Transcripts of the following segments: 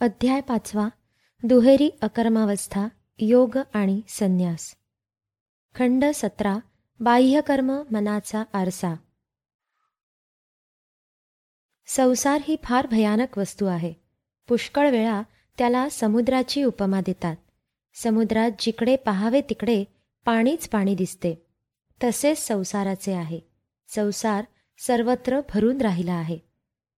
अध्याय पाचवा दुहेरी अकर्मावस्था योग आणि संन्यास. खंड सतरा बाह्यकर्म मनाचा आरसा. संसार ही फार भयानक वस्तू आहे. पुष्कळ वेळा त्याला समुद्राची उपमा देतात. समुद्रात जिकडे पाहावे तिकडे पाणीच पाणी दिसते. तसेच संसाराचे आहे. संसार सर्वत्र भरून राहिला आहे.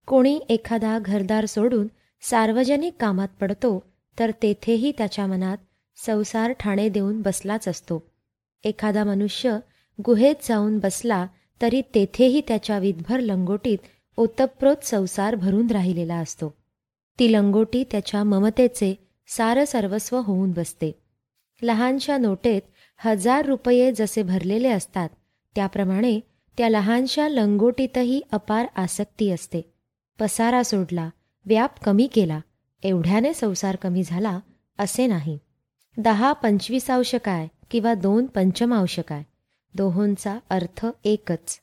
कोणी एखादा घरदार सोडून सार्वजनिक कामात पडतो तर तेथेही त्याच्या मनात संसार ठाणे देऊन बसलाच असतो. एखादा मनुष्य गुहेत जाऊन बसला तरी तेथेही त्याच्या विधभर लंगोटीत ओतप्रोत संसार भरून राहिलेला असतो. ती लंगोटी त्याच्या ममतेचे सार सर्वस्व होऊन बसते. लहानशा नोटेत हजार रुपये जसे भरलेले असतात त्याप्रमाणे त्या लहानशा लंगोटीतही अपार आसक्ती असते. पसारा सोडला व्याप कमी केला. एवढ्याने संसार कमी झाला असे नाही. दहा पंचवीसांश काय किंवा दोन पंचमांश काय? दोहोंचा अर्थ एकच.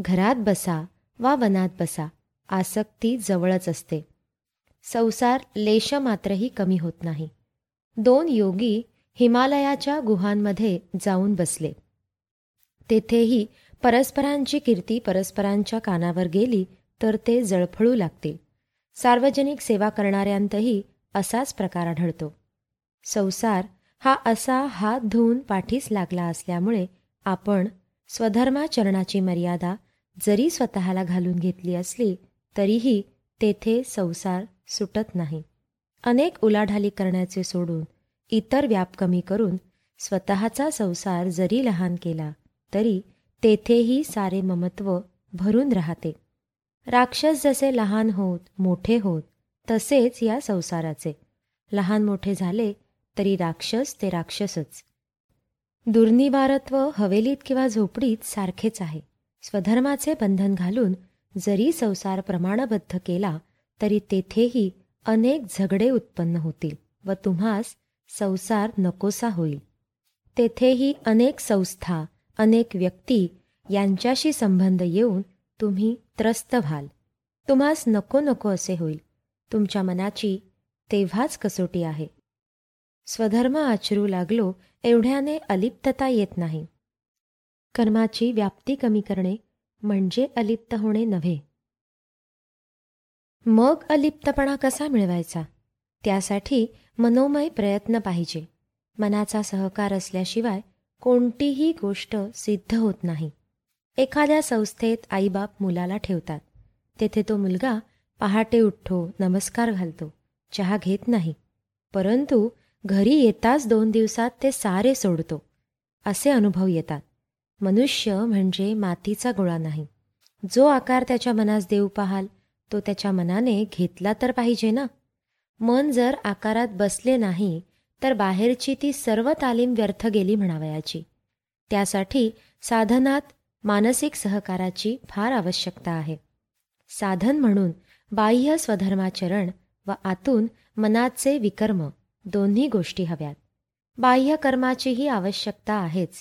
घरात बसा वा वनात बसा आसक्ती जवळच असते. संसार लेश मात्रही कमी होत नाही. दोन योगी हिमालयाच्या गुहांमध्ये जाऊन बसले. तेथेही परस्परांची कीर्ती परस्परांच्या कानावर गेली तर ते जळफळू लागतील. सार्वजनिक सेवा करणाऱ्यांतही असाच प्रकार आढळतो. संसार हा असा हात धुवून पाठीस लागला असल्यामुळे आपण स्वधर्माचरणाची मर्यादा जरी स्वतःला घालून घेतली असली तरीही तेथे संसार सुटत नाही. अनेक उलाढाली करण्याचे सोडून इतर व्याप कमी करून स्वतःचा संसार जरी लहान केला तरी तेथेही सारे ममत्व भरून राहते. राक्षस जसे लहान होत मोठे होत तसेच या संसाराचे. लहान मोठे झाले तरी राक्षस ते राक्षसच. दुर्निवारत्व हवेलीत किंवा झोपडीत सारखेच आहे. स्वधर्माचे बंधन घालून जरी संसार प्रमाणबद्ध केला तरी तेथेही अनेक झगडे उत्पन्न होतील व तुम्हास संसार नकोसा होईल. तेथेही अनेक संस्था अनेक व्यक्ती यांच्याशी संबंध येऊन तुम्ही त्रस्त व्हाल. तुम्हास नको नको असे होईल. तुमच्या मनाची तेव्हाच कसोटी आहे. स्वधर्म आचरू लागलो एवढ्याने अलिप्तता येत नाही. कर्माची व्याप्ती कमी करणे म्हणजे अलिप्त होणे नव्हे. मग अलिप्तपणा कसा मिळवायचा? त्यासाठी मनोमय प्रयत्न पाहिजे. मनाचा सहकार असल्याशिवाय कोणतीही गोष्ट सिद्ध होत नाही. एखाद्या संस्थेत आईबाप मुलाला ठेवतात. तेथे तो मुलगा पहाटे उठतो नमस्कार घालतो चहा घेत नाही. परंतु घरी येताच दोन दिवसात ते सारे सोडतो. असे अनुभव येतात. मनुष्य म्हणजे मातीचा गोळा नाही. जो आकार त्याच्या मनास देऊ पाहाल तो त्याच्या मनाने घेतला तर पाहिजे ना? मन जर आकारात बसले नाही तर बाहेरची ती सर्व तालीम व्यर्थ गेली म्हणावयाची. त्यासाठी साधनात मानसिक सहकाराची फार आवश्यकता आहे. साधन म्हणून बाह्य स्वधर्माचरण व आतून मनाचे विकर्म दोन्ही गोष्टी हव्यात. बाह्य कर्माचीही आवश्यकता आहेच.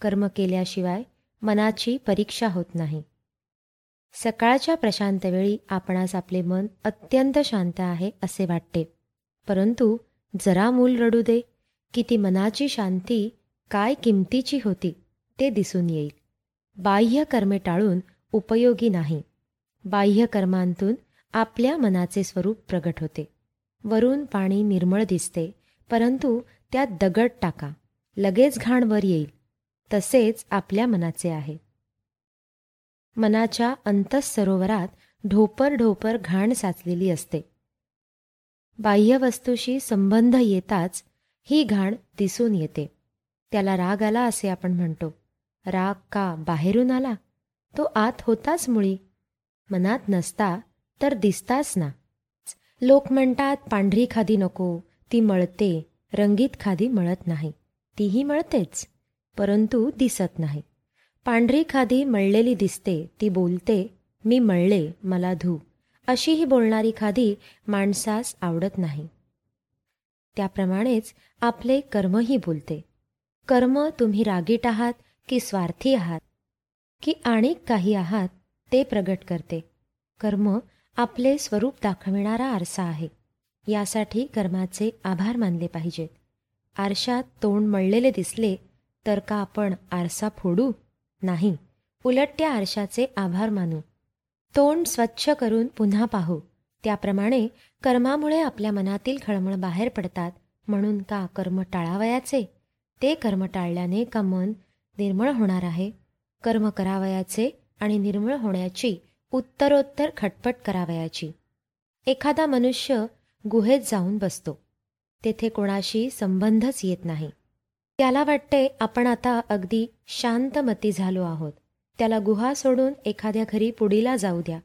कर्म केल्याशिवाय मनाची परीक्षा होत नाही. सकाळच्या प्रशांत वेळी आपणास आपले मन अत्यंत शांत आहे असे वाटते. परंतु जरा मूल रडू दे की ती मनाची शांती काय किमतीची होती ते दिसून येईल. बाह्य कर्मे टाळून उपयोगी नाही. बाह्य कर्मांतून आपल्या मनाचे स्वरूप प्रगट होते. वरून पाणी निर्मळ दिसते परंतु त्यात दगड टाका. लगेच घाण वर येईल. तसेच आपल्या मनाचे आहे. मनाच्या अंतःसरोवरात ढोपर ढोपर घाण साचलेली असते. बाह्य वस्तूशी संबंध येताच ही घाण दिसून येते. त्याला राग आला असे आपण म्हणतो. राग का बाहेरून आला? तो आत होताच मुळी. मनात नसता तर दिसताच ना. लोक म्हणतात पांढरी खादी नको ती मळते रंगीत खादी मळत नाही. तीही मळतेच परंतु दिसत नाही. पांढरी खादी मळलेली दिसते ती बोलते मी मळले मला धू. अशी ही बोलणारी खादी माणसास आवडत नाही. त्याप्रमाणेच आपले कर्मही बोलते. कर्म तुम्ही रागीट आहात की स्वार्थी आहात की आणि काही आहात ते प्रगट करते. कर्म आपले स्वरूप दाखविणारा आरसा आहे. यासाठी कर्माचे आभार मानले पाहिजेत आरशात तोंड मळलेले दिसले तर का आपण आरसा फोडू? नाही उलट त्या आरशाचे आभार मानू. तोंड स्वच्छ करून पुन्हा पाहू. त्याप्रमाणे कर्मामुळे आपल्या मनातील खळमळ बाहेर पडतात. म्हणून का कर्म टाळावयाचे? ते कर्म टाळल्याने का मन निर्मळ होणार आहे. कर्म करावयाचे आणि निर्मळ होण्याची उत्तरोत्तर खटपट करावयाची. एखादा मनुष्य गुहेत जाऊन बसतो. तेथे कोणाशी संबंधच येत नाही. त्याला वाटते आपण आता अगदी शांतमती झालो आहोत. त्याला गुहा सोडून एखाद्या घरी पुडीला जाऊ द्या.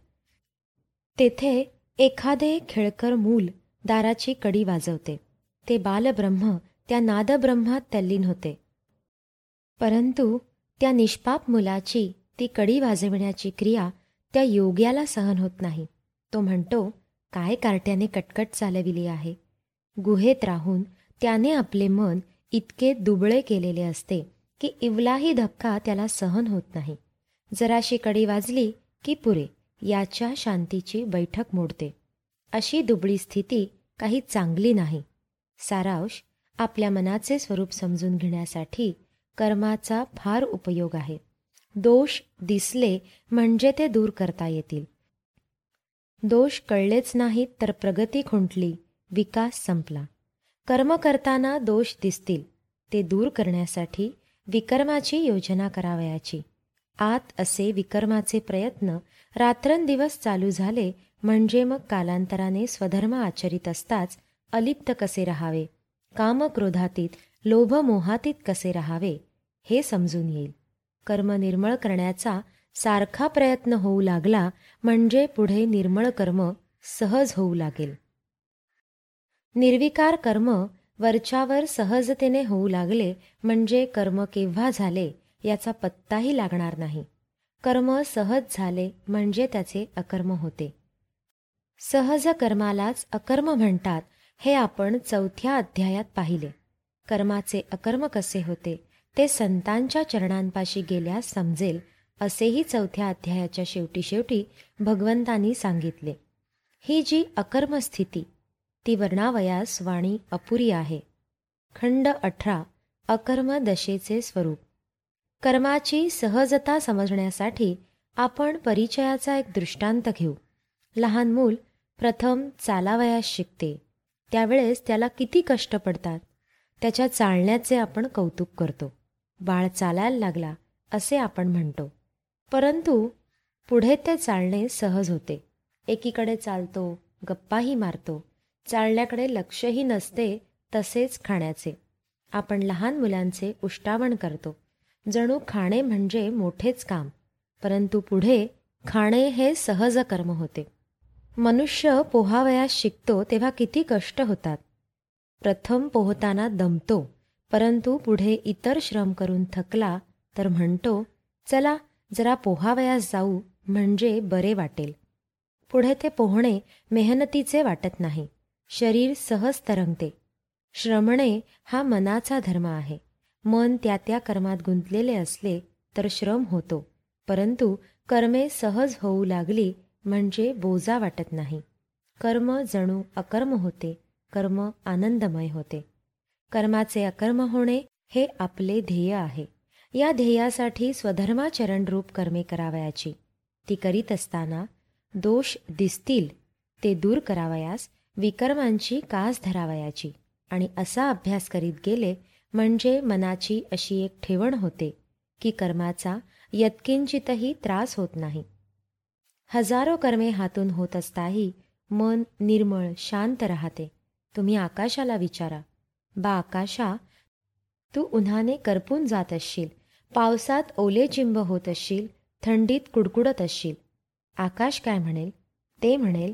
तेथे एखादे खेळकर मूल दाराची कडी वाजवते. ते बालब्रह्म त्या नादब्रह्मात तल्लीन होते. परंतु त्या निष्पाप मुलाची ती कडी वाजविण्याची क्रिया त्या योग्याला सहन होत नाही. तो म्हणतो काय कार्ट्याने कटकट चालविली आहे? गुहेत राहून त्याने आपले मन इतके दुबळे केलेले असते की इवलाही धक्का त्याला सहन होत नाही. जराशी कडी वाजली की पुरे याच्या शांतीची बैठक मोडते. अशी दुबळी स्थिती काही चांगली नाही. सारांश आपल्या मनाचे स्वरूप समजून घेण्यासाठी कर्माचा फार उपयोग आहे. दोष दिसले म्हणजे ते दूर करता येतील. दोष कळलेच नाहीत तर प्रगती खुंटली विकास संपला. कर्म करताना दोष दिसतील ते दूर करण्यासाठी विकर्माची योजना करावयाची. आत असे विकर्माचे प्रयत्न रात्रंदिवस चालू झाले म्हणजे मग कालांतराने स्वधर्म आचरित असताच अलिप्त कसे राहावे? कामक्रोधातीत लोभमोहातीत कसे राहावे हे समजून येईल. कर्म निर्मळ करण्याचा सारखा प्रयत्न होऊ लागला म्हणजे पुढे निर्मळ कर्म सहज होऊ लागेल. निर्विकार कर्म वरच्यावर सहजतेने होऊ लागले म्हणजे कर्म केव्हा झाले याचा पत्ताही लागणार नाही. कर्म सहज झाले म्हणजे त्याचे अकर्म होते. सहज कर्मालाच अकर्म म्हणतात हे आपण चौथ्या अध्यायात पाहिले. कर्माचे अकर्म कसे होते ते संतांच्या चरणांपाशी गेल्यास समजेल असेही चौथ्या अध्यायाच्या शेवटी शेवटी भगवंतांनी सांगितले. ही जी अकर्म स्थिती ती वर्णावयास वाणी अपुरी आहे. खंड अठरा अकर्म दशेचे स्वरूप. कर्माची सहजता समजण्यासाठी आपण परिचयाचा एक दृष्टांत घेऊ. लहान मूल प्रथम चालावयास शिकते. त्यावेळेस त्याला किती कष्ट पडतात? त्याच्या चालण्याचे आपण कौतुक करतो. बाळ चालायला लागला असे आपण म्हणतो. परंतु पुढे ते चालणे सहज होते. एकीकडे चालतो गप्पाही मारतो. चालण्याकडे लक्षही नसते तसेच खाण्याचे. आपण लहान मुलांचे उष्टावण करतो. जणू खाणे म्हणजे मोठेच काम. परंतु पुढे खाणे हे सहज कर्म होते. मनुष्य पोहावयास शिकतो तेव्हा किती कष्ट होतात. प्रथम पोहताना दमतो परंतु पुढे इतर श्रम करून थकला तर म्हणतो चला जरा पोहावयास जाऊ म्हणजे बरे वाटेल. पुढे ते पोहणे मेहनतीचे वाटत नाही शरीर सहज तरंगते. श्रमणे हा मनाचा धर्म आहे. मन त्या त्या कर्मात गुंतलेले असले तर श्रम होतो परंतु कर्मे सहज होऊ लागली म्हणजे बोजा वाटत नाही. कर्म जणू अकर्म होते. कर्म आनंदमय होते. कर्माचे अकर्म होणे हे आपले ध्येय आहे. या ध्येयासाठी स्वधर्माचरण रूप कर्मे करावयाची. ती करीत असताना दोष दिसतील ते दूर करावयास विकर्मांची कास धरावयाची. आणि असा अभ्यास करीत गेले म्हणजे मनाची अशी एक ठेवण होते की कर्माचा यत्किंचितही त्रास होत नाही. हजारो कर्मे हातून होत असताही मन निर्मळ शांत राहते. तुम्ही आकाशाला विचारा. बा आकाशा तू उन्हाने करपून जात असशील पावसात ओले चिंब होत असशील थंडीत कुडकुडत असशील. आकाश काय म्हणेल? ते म्हणेल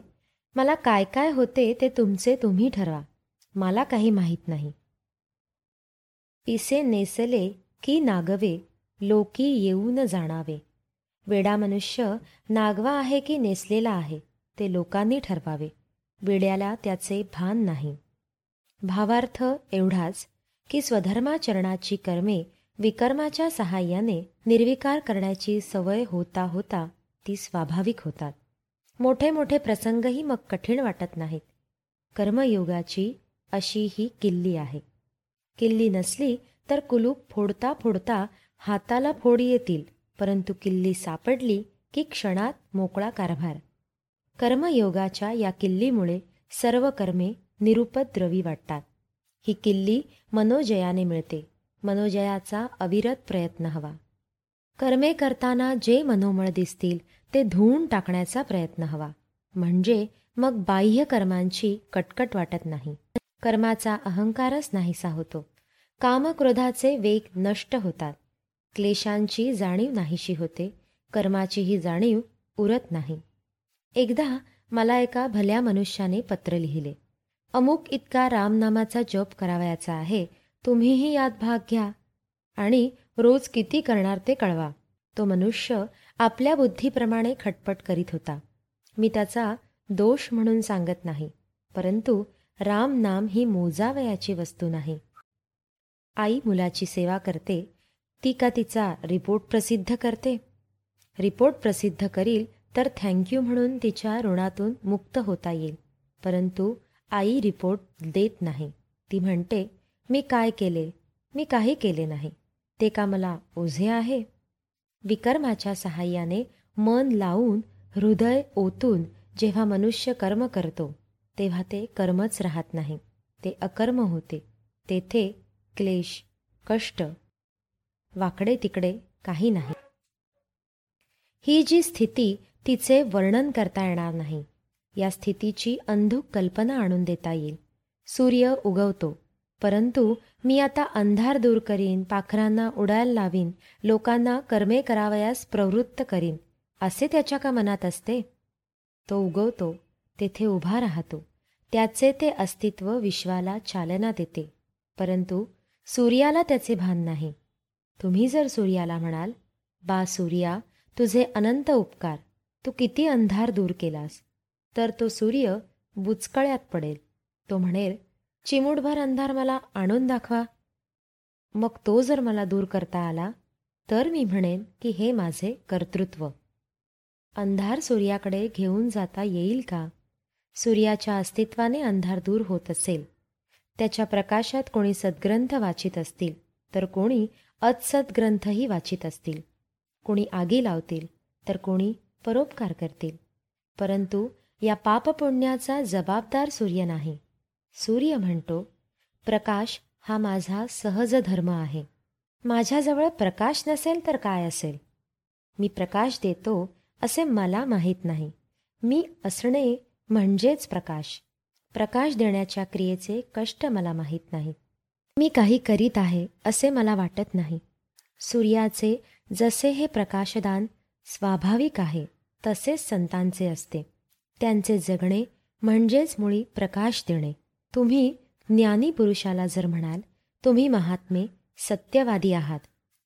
मला काय काय होते ते तुमचे तुम्ही ठरवा. मला काही माहीत नाही. पिसे नेसले की नागवे लोकी येऊन जाणावे. वेडा मनुष्य नागवा आहे की नेसलेला आहे ते लोकांनी ठरवावे. विड्याला त्याचे भान नाही. भावार्थ एवढाच की स्वधर्माचरणाची कर्मे विकर्माच्या सहाय्याने निर्विकार करण्याची सवय होता होता ती स्वाभाविक होतात. मोठे मोठे प्रसंगही मग कठीण वाटत नाहीत. कर्मयोगाची अशी ही किल्ली आहे. किल्ली नसली तर कुलूप फोडता फोडता हाताला फोड येतील परंतु किल्ली सापडली की क्षणात मोकळा कारभार. कर्मयोगाच्या या किल्लीमुळे सर्व कर्मे निरुपद्रवी वाटतात. ही किल्ली मनोजयाने मिळते. मनोजयाचा अविरत प्रयत्न हवा. कर्मे करताना जे मनोमळ दिसतील ते धुवून टाकण्याचा प्रयत्न हवा. म्हणजे मग बाह्य कर्मांची कटकट वाटत नाही. कर्माचा अहंकारच नाहीसा होतो. कामक्रोधाचे वेग नष्ट होतात. क्लेशांची जाणीव नाहीशी होते. कर्माचीही जाणीव उरत नाही. एकदा मला एका भल्या मनुष्याने पत्र लिहिले अमुक इतका रामनामाचा जप करावयाचा आहे तुम्हीही यात भाग घ्या आणि रोज किती करणार ते कळवा. तो मनुष्य आपल्या बुद्धीप्रमाणे खटपट करीत होता. मी त्याचा दोष म्हणून सांगत नाही परंतु राम नाम ही मोजावयाची वस्तू नाही. आई मुलाची सेवा करते ती का तिचा रिपोर्ट प्रसिद्ध करते? रिपोर्ट प्रसिद्ध करील तर थँक्यू म्हणून तिच्या ऋणातून मुक्त होता येईल. परंतु आई रिपोर्ट देत नाही. ती म्हणते मी काय केले? मी काही केले नाही. ते का मला ओझे आहे? विकर्माच्या सहाय्याने मन लावून हृदय ओतून जेव्हा मनुष्य कर्म करतो तेव्हा ते कर्मच राहत नाही. ते अकर्म होते. तेथे क्लेश कष्ट वाकडे तिकडे काही नाही. ही जी स्थिती तिचे वर्णन करता येणार नाही. या स्थितीची अंधुक कल्पना आणून देता येईल. सूर्य उगवतो. परंतु मी आता अंधार दूर करीन पाखरांना उडायला लावीन लोकांना कर्मे करावयास प्रवृत्त करीन. असे त्याच्या का मनात असते? तो उगवतो तेथे उभा राहतो. त्याचे ते अस्तित्व विश्वाला चालना देते. परंतु सूर्याला त्याचे भान नाही. तुम्ही जर सूर्याला म्हणाल बा सूर्या तुझे अनंत उपकार. तू किती अंधार दूर केलास? तर तो सूर्य बुचकळ्यात पडेल. तो म्हणेल चिमूटभर अंधार मला आणून दाखवा. मग तो जर मला दूर करता आला तर मी म्हणेन की हे माझे कर्तृत्व. अंधार सूर्याकडे घेऊन जाता येईल का? सूर्याच्या अस्तित्वाने अंधार दूर होत असेल. त्याच्या प्रकाशात कोणी सद्ग्रंथ वाचित असतील तर कोणी अत्सद्ग्रंथही वाचित असतील. कोणी आगी लावतील तर कोणी परोपकार करतील. परंतु या पापपुण्याचा जबाबदार सूर्य नाही. सूर्य म्हणतो प्रकाश हा माझा सहज धर्म आहे. माझ्याजवळ प्रकाश नसेल तर काय असेल? मी प्रकाश देतो असे मला माहीत नाही. मी असणे म्हणजेच प्रकाश. प्रकाश देण्याच्या क्रियेचे कष्ट मला माहीत नाहीत. मी काही करीत आहे असे मला वाटत नाही. सूर्याचे जसे हे प्रकाशदान स्वाभाविक आहे तसेच संतांचे असते. त्यांचे जगणे म्हणजेच मुळी प्रकाश देणे. तुम्ही ज्ञानी पुरुषाला जर म्हणाल तुम्ही महात्मे सत्यवादी आहात.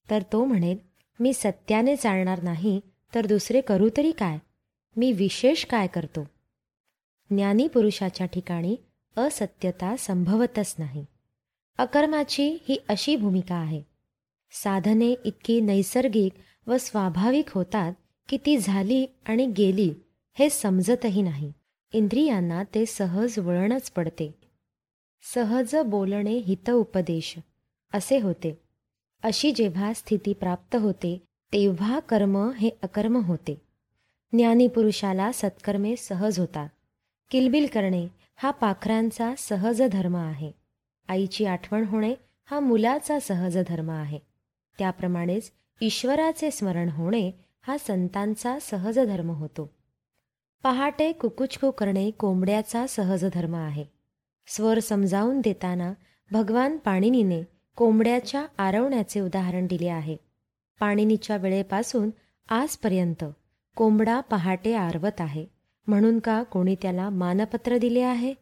तर तो म्हणेल मी सत्याने चालणार नाही तर दुसरे करू तरी काय? मी विशेष काय करतो? ज्ञानी पुरुषाच्या ठिकाणी असत्यता संभवतच नाही. अकर्माची ही अशी भूमिका आहे. साधने इतकी नैसर्गिक व स्वाभाविक होतात की ती झाली आणि गेली हे समजतही नाही. इंद्रियांना ते सहज वळणच पडते. सहज बोलणे हित उपदेश. असे होते. अशी जेव्हा स्थिती प्राप्त होते तेव्हा कर्म हे अकर्म होते. ज्ञानीपुरुषाला सत्कर्मे सहज होतात. किलबिल करणे हा पाखरांचा सहज धर्म आहे. आईची आठवण होणे हा मुलाचा सहज धर्म आहे. त्याप्रमाणेच ईश्वराचे स्मरण होणे हा संतांचा सहज धर्म होतो. पहाटे कुकुचकू करणे कोंबड्याचा सहज धर्म आहे. स्वर समजावून देताना भगवान पाणिनीने कोंबड्याच्या आरवण्याचे उदाहरण दिले आहे. पाणिनीच्या वेळेपासून आजपर्यंत कोंबडा पहाटे आरवत आहे. म्हणून का कोणी त्याला मानपत्र दिले आहे?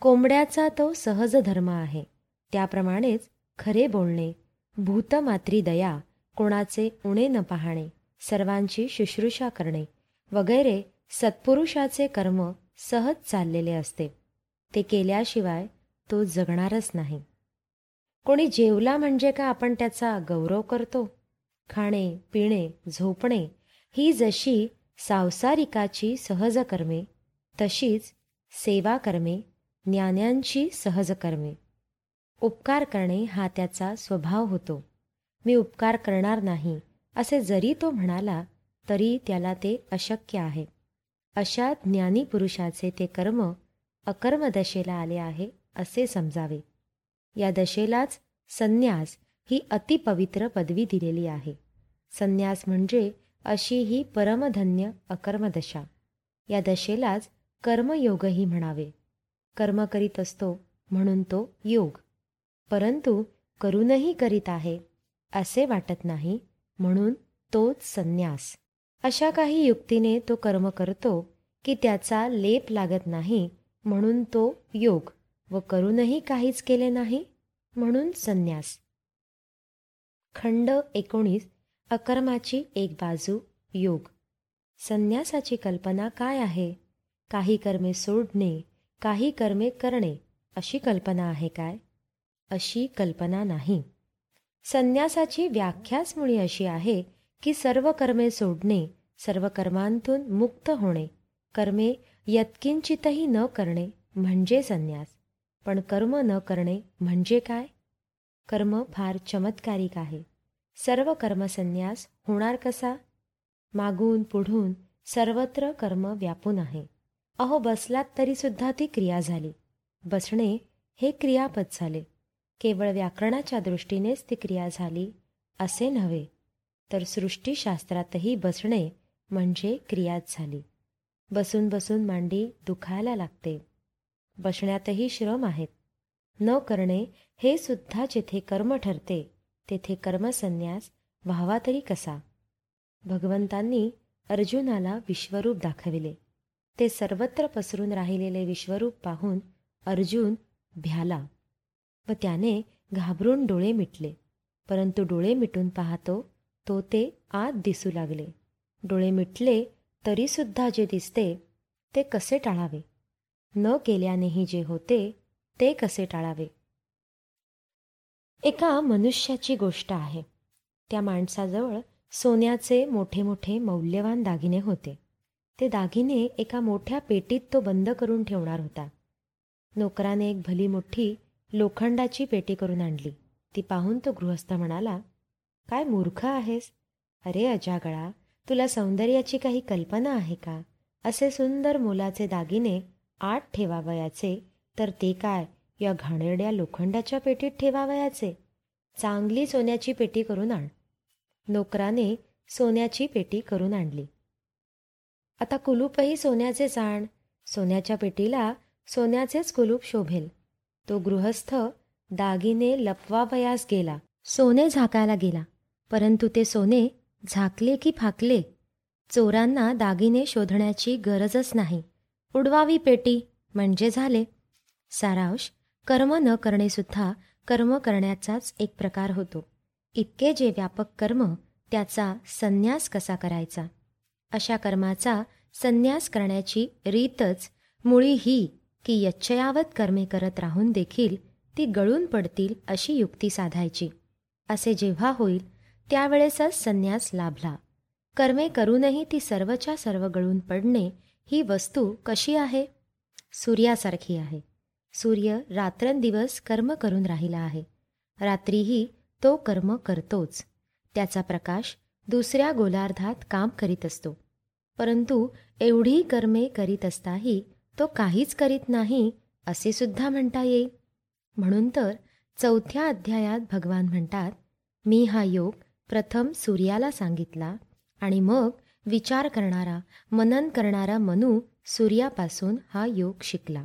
कोंबड्याचा तो सहज धर्म आहे. त्याप्रमाणेच खरे बोलणे भूतमात्री दया कोणाचे उणे न पाहणे सर्वांची शुश्रूषा करणे वगैरे सत्पुरुषाचे कर्म सहज चाललेले असते. ते केल्याशिवाय तो जगणारच नाही. कोणी जेवला म्हणजे का आपण त्याचा गौरव करतो? खाणे पिणे झोपणे ही जशी सांसारिकाची सहज कर्मे तशीच सेवा कर्मे ज्ञान्यांची सहज कर्मे उपकार करणे हा त्याचा स्वभाव होतो. मी उपकार करणार नाही असे जरी तो म्हणाला तरी त्याला ते अशक्य आहे. अशा ज्ञानी पुरुषाचे ते कर्म अकर्मदशेला आले आहे असे समजावे. या दशेलाच संन्यास ही अतिपवित्र पदवी दिलेली आहे. संन्यास म्हणजे अशी ही परमधन्य अकर्मदशा या दशेलाच कर्मयोगही म्हणावे. कर्म करीत असतो म्हणून तो योग. परंतु करूनही करीत आहे असे वाटत नाही म्हणून तोच संन्यास. अशा काही युक्तीने तो कर्म करतो की त्याचा लेप लागत नाही म्हणून तो योग व करूनही काहीच केले नाही म्हणून संन्यास. खंड एकोणीस अकर्माची एक बाजू योग. संन्यासाची कल्पना काय आहे? काही कर्मे सोडणे काही कर्मे करणे अशी कल्पना आहे काय? अशी कल्पना नाही. संन्यासाची व्याख्याच मुळी अशी आहे की सर्व कर्मे सोडणे सर्व कर्मांतून मुक्त होणे कर्मे यत्किंचितही न करणे म्हणजे संन्यास. पण कर्म न करणे म्हणजे काय? कर्म फार चमत्कारिक आहे. सर्व कर्मसन्यास होणार कसा? मागून पुढून सर्वत्र कर्म व्यापून आहे. अहो बसलात तरीसुद्धा ती क्रिया झाली. बसणे हे क्रियापद झाले. केवळ व्याकरणाच्या दृष्टीनेच ती क्रिया झाली असे नव्हे तर सृष्टीशास्त्रातही बसणे म्हणजे क्रियाच झाली. बसून बसून मांडी दुखायला लागते. बसण्यातही श्रम आहेत. न करणे हे सुद्धा जेथे कर्म ठरते तेथे कर्मसन्यास व्हावा तरी कसा? भगवंतांनी अर्जुनाला विश्वरूप दाखविले. ते सर्वत्र पसरून राहिलेले विश्वरूप पाहून अर्जुन भ्याला. व त्याने घाबरून डोळे मिटले. परंतु डोळे मिटून पाहतो तो ते आत दिसू लागले. डोळे मिटले तरीसुद्धा जे दिसते ते कसे टाळावे? न केल्यानेही जे होते ते कसे टाळावे? एका मनुष्याची गोष्ट आहे. त्या माणसाजवळ सोन्याचे मोठे मोठे मौल्यवान दागिने होते. ते दागिने एका मोठ्या पेटीत तो बंद करून ठेवणार होता. नोकराने एक भली मोठी लोखंडाची पेटी करून आणली. ती पाहून तो गृहस्थ म्हणाला काय मूर्ख आहेस? अरे अजागळा तुला सौंदर्याची काही कल्पना आहे का? असे सुंदर मोलाचे दागिने आत ठेवावयाचे तर ते काय या घाणेरड्या लोखंडाच्या पेटीत ठेवावयाचे? चांगली सोन्याची पेटी करून आण. नोकराने सोन्याची पेटी करून आणली. आता कुलूपही सोन्याचे आण. सोन्याच्या पेटीला सोन्याचेच कुलूप शोभेल. तो गृहस्थ दागिने लपवावयास गेला. सोने झाकायला गेला. परंतु ते सोने झाकले की फाकले. चोरांना दागिने शोधण्याची गरजच नाही. उडवावी पेटी म्हणजे झाले. सारांश कर्म न करणेसुद्धा कर्म करण्याचाच एक प्रकार होतो. इतके जे व्यापक कर्म त्याचा संन्यास कसा करायचा? अशा कर्माचा संन्यास करण्याची रीतच मुळी ही की यच्छयावत कर्मे करत राहून देखील ती गळून पडतील अशी युक्ती साधायची. असे जेव्हा होईल त्यावेळेसच संन्यास लाभला. कर्मे करूनही ती सर्वच्या सर्व गळून पडणे ही वस्तू कशी आहे? सूर्यासारखी आहे. सूर्य रात्रंदिवस कर्म करून राहिला आहे. रात्रीही तो कर्म करतोच. त्याचा प्रकाश दुसऱ्या गोलार्धात काम करीत असतो. परंतु एवढी कर्मे करीत असताही तो काहीच करीत नाही असे सुद्धा म्हणता येईल. म्हणून तर चौथ्या अध्यायात भगवान म्हणतात मी हा योग प्रथम सूर्याला सांगितला आणि मग विचार करणारा मनन करणारा मनू सूर्यापासून हा योग शिकला.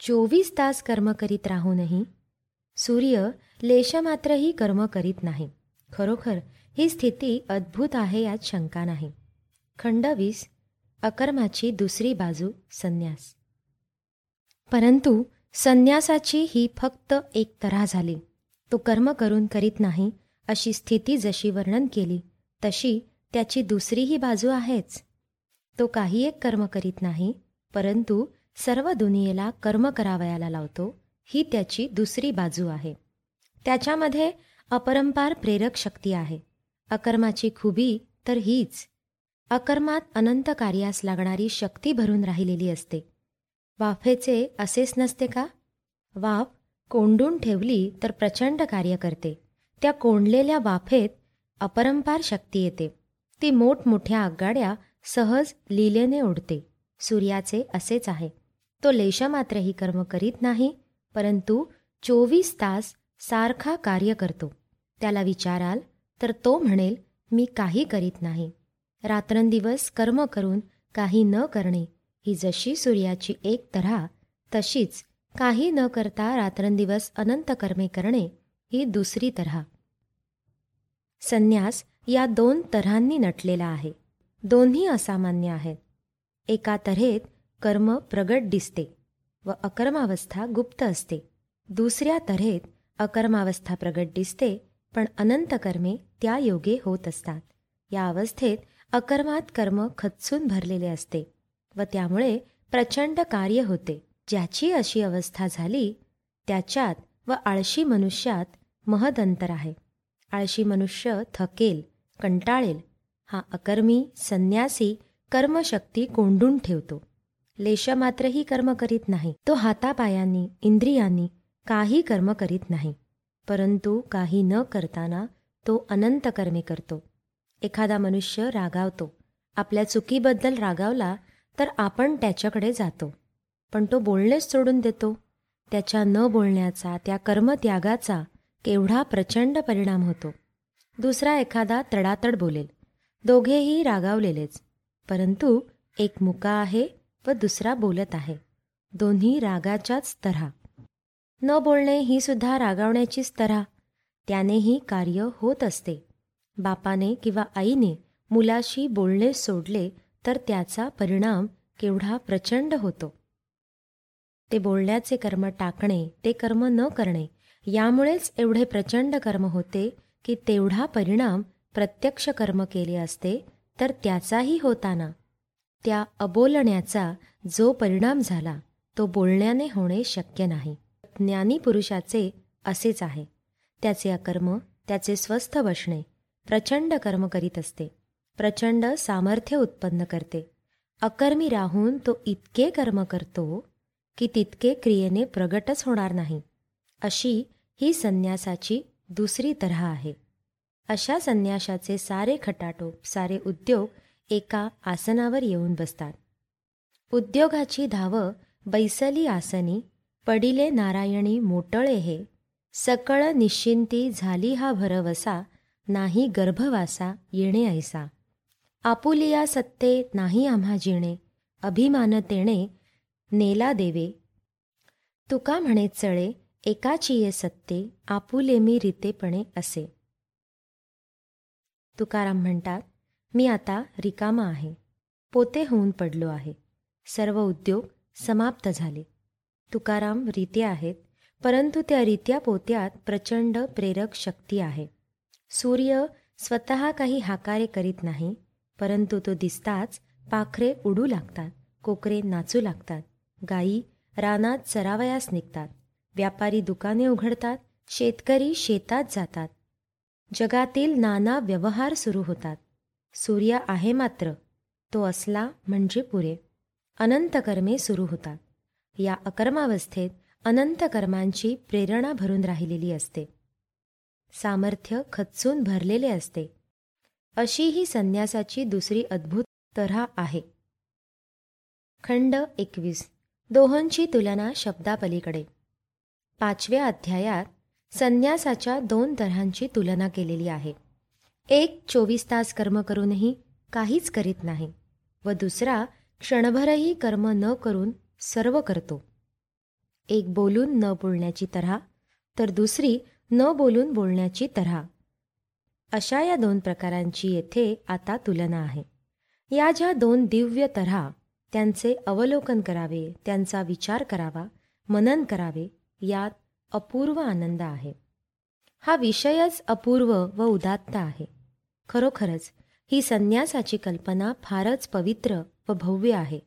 चोवीस तास कर्म करीत राहूनही सूर्य लेशमात्रही कर्म करीत नाही. खरोखर ही स्थिती अद्भुत आहे यात शंका नाही. खंड वीस अकर्माची दुसरी बाजू संन्यास. परंतु संन्यासाची ही फक्त एक तऱ्हा झाली. तो कर्म करून करीत नाही अशी स्थिती जशी वर्णन केली तशी त्याची दुसरीही बाजू आहेच. तो काही एक कर्म करीत नाही परंतु सर्व दुनियेला कर्म करावयाला लावतो ही त्याची दुसरी बाजू आहे. त्याच्यामध्ये अपरंपार प्रेरक शक्ती आहे. अकर्माची खुबी तर हीच अकर्मात अनंत कार्यास लागणारी शक्ती भरून राहिलेली असते. वाफेचे असेच नसते का? वाफ कोंडून ठेवली तर प्रचंड कार्य करते. त्या कोंडलेल्या वाफेत अपरंपार शक्ती येते. ती मोठमोठ्या आगगाड्या सहज लिलेने उडते सूर्याचे असेच आहे. तो लेशमात्रही कर्म करीत नाही परंतु चोवीस तास सारखा कार्य करतो. त्याला विचाराल तर तो म्हणेल मी काही करीत नाही. रात्रंदिवस कर्म करून काही न करणे. ही जशी सूर्याची एक तऱ्हा तशीच काही न करता रात्रंदिवस अनंत कर्मे करणे ही दुसरी तऱ्हा. संन्यास या दोन तऱ्हांनी नटलेला आहे. दोन्ही असामान्य आहेत. एका तऱ्हेत कर्म प्रगट दिसते व अकर्मावस्था गुप्त असते. दुसऱ्या तऱ्हेत अकर्मावस्था प्रगट दिसते पण अनंत कर्मे त्या योगे होत असतात. या अवस्थेत अकर्मात कर्म खचून भरलेले असते व त्यामुळे प्रचंड कार्य होते. ज्याची अशी अवस्था झाली त्याच्यात व आळशी मनुष्यात महद अंतर आहे. आळशी मनुष्य थकेल कंटाळेल हा अकर्मी संन्यासी कर्मशक्ती कोंडून ठेवतो. लेशमात्रही कर्म करीत नाही. तो हातापायांनी इंद्रियांनी काही कर्म करीत नाही. परंतु काही न करताना तो अनंत कर्मे करतो. एखादा मनुष्य रागावतो. आपल्या चुकीबद्दल रागावला तर आपण त्याच्याकडे जातो. पण तो बोलणेच सोडून देतो. त्याच्या न बोलण्याचा त्या कर्मत्यागाचा केवढा प्रचंड परिणाम होतो. दुसरा एखादा तडातड बोलेल. दोघेही रागावलेलेच. परंतु एक मुका आहे व दुसरा बोलत आहे. दोन्ही रागाच्याच तऱ्हा. न बोलणे ही सुद्धा रागावण्याचीच तऱ्हा. त्यानेही कार्य होत असते. बापाने किंवा आईने मुलाशी बोलणे सोडले तर त्याचा परिणाम केवढा प्रचंड होतो. ते बोलण्याचे कर्म टाकणे ते कर्म न करणे यामुळेच एवढे प्रचंड कर्म होते की तेवढा परिणाम प्रत्यक्ष कर्म केले असते तर त्याचाही होताना. त्या अबोलण्याचा जो परिणाम झाला तो बोलण्याने होणे शक्य नाही. ज्ञानी पुरुषाचे असेच आहे. त्याचे अकर्म त्याचे स्वस्थ बसणे प्रचंड कर्म करीत असते. प्रचंड सामर्थ्य उत्पन्न करते. अकर्मी राहून तो इतके कर्म करतो की तितके क्रियेने प्रगटच होणार नाही. अशी ही संन्यासाची दुसरी तऱ्हा आहे. अशा संन्यासाचे सारे खटाटोप सारे उद्योग एका आसनावर येऊन बसतात. उद्योगाची धावं बैसली आसनी पडिले नारायणी मोटळे हे सकळ निश्चिंती झाली हा भरवसा नाही गर्भवासा येणे ऐसा. आपुलिया सत्ते नाही आम्हा जिणे अभिमानतेणे नेला देवे. तुका म्हणे चळे एकाची ये सत्ते आपुले मी रितेपणे असे. तुकाराम म्हणतात मी आता रिकामा आहे पोते होऊन पडलो आहे सर्व उद्योग समाप्त झाले. तुकाराम रीते आहेत परंतु त्या रित्या पोत्यात प्रचंड प्रेरक शक्ती आहे. सूर्य स्वतः काही हाकारे करीत नाही परंतु तो दिसताच पाखरे उडू लागतात कोकरे नाचू लागतात गायी रानात चरावयास निघतात व्यापारी दुकाने उघडतात शेतकरी शेतात जातात. जगातील नाना व्यवहार सुरू होतात. सूर्य आहे मात्र तो असला म्हणजे पुरे. अनंत कर्मे सुरू होतात. या अकर्मावस्थेत अनंत कर्मांची प्रेरणा भरून राहिलेली असते. सामर्थ्य खचून भरलेले असते. अशी ही संन्यासाची दुसरी अद्भुत तऱ्हा आहे. खंड एकवीस. दोहोंची तुलना शब्दापलीकडे. पाचव्या अध्यायात संन्यासाच्या दोन तऱ्हांची तुलना केलेली आहे. एक चोवीस तास कर्म करूनही काहीच करीत नाही व दुसरा क्षणभरही कर्म न करून सर्व करतो. एक बोलून न बोलण्याची तऱ्हा तर दुसरी न बोलून बोलण्याची तऱ्हा. अशा या दोन प्रकारांची येथे आता तुलना आहे. या ज्या दोन दिव्य तऱ्हा त्यांचे अवलोकन करावे त्यांचा विचार करावा मनन करावे यात अपूर्व आनंद आहे. हा विषयच अपूर्व व उदात्त आहे. खरोखरच ही संन्यासाची कल्पना फारच पवित्र व भव्य आहे.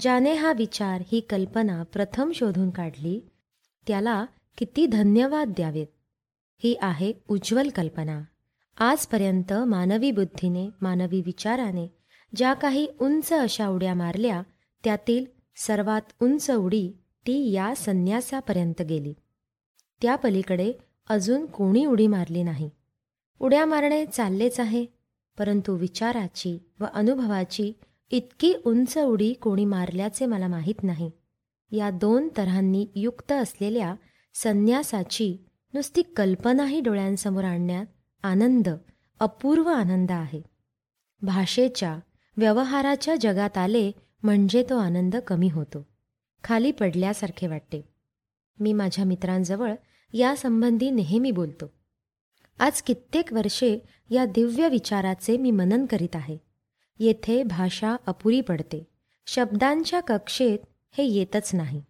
ज्याने हा विचार ही कल्पना प्रथम शोधून काढली त्याला किती धन्यवाद द्यावेत. ही आहे उज्ज्वल कल्पना. आजपर्यंत मानवी बुद्धीने मानवी विचाराने ज्या काही उंच अशा उड्या मारल्या त्यातील सर्वात उंच उडी ती या संन्यासापर्यंत गेली. त्या पलीकडे अजून कोणी उडी मारली नाही. उड्या मारणे चाललेच आहे परंतु विचाराची व अनुभवाची इतकी उंच उडी कोणी मारल्याचे मला माहीत नाही. या दोन तऱ्हांनी युक्त असलेल्या संन्यासाची नुसती कल्पनाही डोळ्यांसमोर आणण्यात आनंद अपूर्व आनंद आहे. भाषेच्या व्यवहाराच्या जगात आले म्हणजे तो आनंद कमी होतो. खाली पडल्यासारखे वाटते. मी माझ्या मित्रांजवळ यासंबंधी नेहमी बोलतो. आज कित्येक वर्षे या दिव्य विचाराचे मी मनन करीत आहे. येथे भाषा अपुरी पडते. शब्दांच्या कक्षेत हे येतच नाही.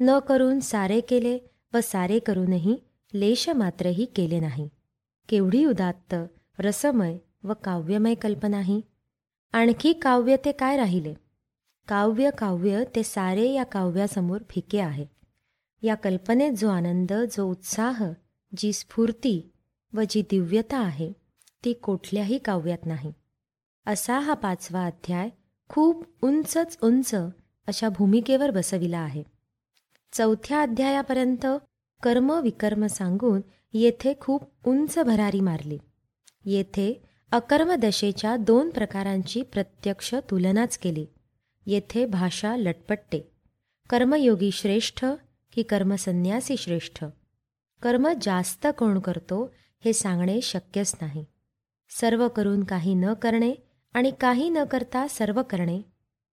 न करून सारे केले व सारे करूनही लेश मात्रही केले नाही. केवढी उदात्त रसमय व काव्यमय कल्पनाही आणखी काव्य ते काय राहिले? काव्य काव्य ते सारे या काव्यासमोर फिके आहे. या कल्पनेत जो आनंद जो उत्साह जी स्फूर्ती व जी दिव्यता आहे ती कुठल्याही काव्यात नाही. असा हा पाचवा अध्याय खूप उंचच उंच अशा भूमिकेवर बसविला आहे. चौथ्या अध्यायापर्यंत कर्म विकर्म सांगून येथे खूप उंच भरारी मारली. येथे अकर्मदशेच्या दोन प्रकारांची प्रत्यक्ष तुलनाच केली. येथे भाषा लटपटते. कर्मयोगी श्रेष्ठ की कर्मसन्यासी श्रेष्ठ? कर्म जास्त कोण करतो हे सांगणे शक्यच नाही. सर्व करून काही न करणे आणि काही न करता सर्व करणे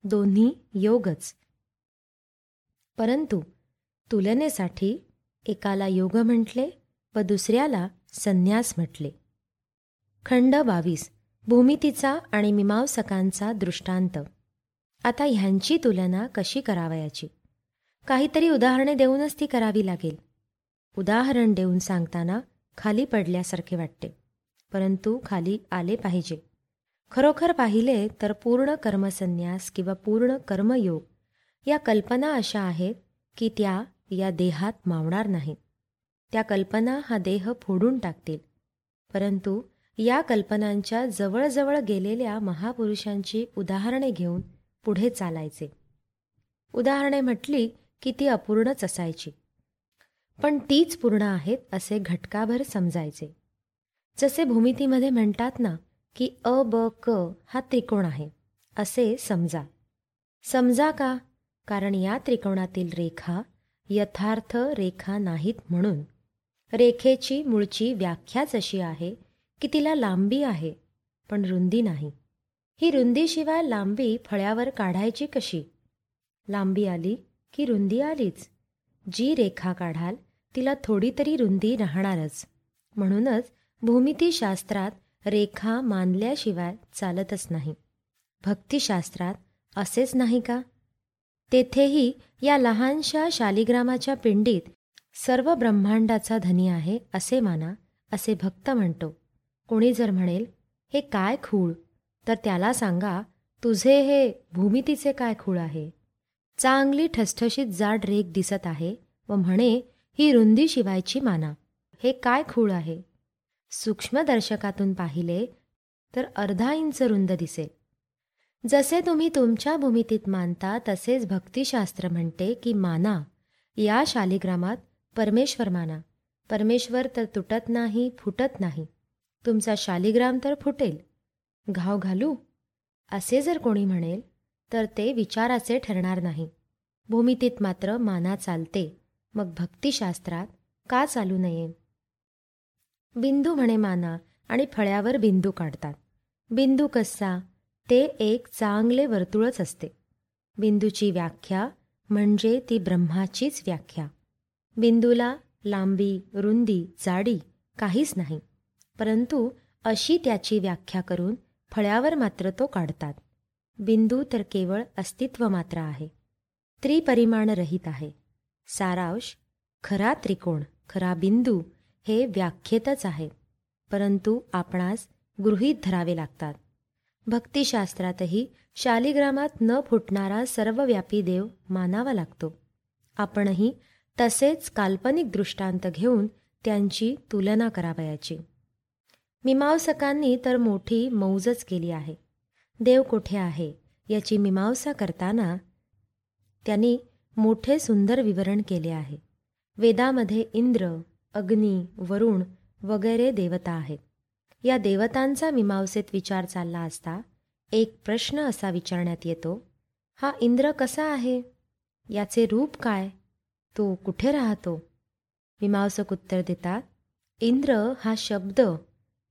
दोन्ही योगच. परंतु तुलनेसाठी एकाला योग म्हटले व दुसऱ्याला संन्यास म्हटले. खंड बावीस. भूमितीचा आणि मीमांसकांचा दृष्टांत. आता ह्यांची तुलना कशी करावयाची? काहीतरी उदाहरणे देऊनच ती करावी लागेल. उदाहरण देऊन सांगताना खाली पडल्यासारखे वाटते परंतु खाली आले पाहिजे. खरोखर पाहिले तर पूर्ण कर्मसन्यास किंवा पूर्ण कर्मयोग या कल्पना अशा आहेत की त्या या देहात मावणार नाहीत. त्या कल्पना हा देह फोडून टाकतील. परंतु या कल्पनांच्या जवळजवळ गेलेल्या महापुरुषांची उदाहरणे घेऊन पुढे चालायचे. उदाहरणे म्हटली की ती अपूर्णच असायची. पण तीच पूर्ण आहेत असे घटकाभर समजायचे. जसे भूमितीमध्ये म्हणतात ना की अ ब क हा त्रिकोण आहे असे समजा. समजा का? कारण या त्रिकोणातील रेखा यथार्थ रेखा नाहीत म्हणून. रेखेची मूळची व्याख्याच अशी आहे की तिला लांबी आहे पण रुंदी नाही. ही रुंदीशिवाय लांबी फळ्यावर काढायची कशी? लांबी आली की रुंदी आलीच. जी रेखा काढाल तिला थोडी तरी रुंदी राहणारच. म्हणूनच भूमितीशास्त्रात रेखा मानल्याशिवाय चालतच नाही. भक्तिशास्त्रात असेच नाही का? तेथेही या लहानशा शालिग्रामाच्या पिंडीत सर्व ब्रह्मांडाचा धनी आहे असे माना असे भक्त म्हणतो. कोणी जर म्हणेल हे काय खूळ? तर त्याला सांगा तुझे हे भूमितीचे काय खूळ आहे? चांगली ठसठशीत जाड रेख दिसत आहे व म्हणे ही रुंदी शिवायची माना. हे काय खूळ आहे? सूक्ष्मदर्शकातून पाहिले तर अर्धा इंच रुंद दिसेल. जसे तुम्ही तुमच्या भूमितीत मानता तसेच भक्तिशास्त्र म्हणते की माना. या शालिग्रामात परमेश्वर माना. परमेश्वर तर तुटत नाही फुटत नाही. तुमचा शालिग्राम तर फुटेल. घाव घालू. असे जर कोणी म्हणेल तर ते विचाराचे ठरणार नाही. भूमितीत मात्र माना चालते. मग भक्तिशास्त्रात का चालू नये? बिंदू म्हणे माना आणि फळ्यावर बिंदू काढतात. बिंदू कसा? ते एक चांगले वर्तुळच असते. बिंदूची व्याख्या म्हणजे ती ब्रह्माचीच व्याख्या. बिंदूला लांबी रुंदी जाडी काहीच नाही परंतु अशी त्याची व्याख्या करून फळ्यावर मात्र तो काढतात. बिंदू तर केवळ अस्तित्व मात्र आहे. त्रिपरिमाण रहित आहे. सारांश खरा त्रिकोण खरा बिंदू हे व्याख्येतच आहे परंतु आपणास गृहीत धरावे लागतात. भक्तिशास्त्रातही शालिग्रामात न फुटणारा सर्वव्यापी देव मानावा लागतो. आपणही तसेच काल्पनिक दृष्टांत घेऊन त्यांची तुलना करावयाची. मीमांसकांनी तर मोठी मौजच केली आहे. देव कुठे आहे याची मीमांसा करताना त्यांनी मोठे सुंदर विवरण केले आहे. वेदामध्ये इंद्र अग्नी वरुण वगैरे देवता आहेत. या देवतांचा मीमांसेत विचार चालला असता एक प्रश्न असा विचारण्यात येतो हा इंद्र कसा आहे? याचे रूप काय? तो कुठे राहतो? मीमांसक उत्तर देतात इंद्र हा शब्द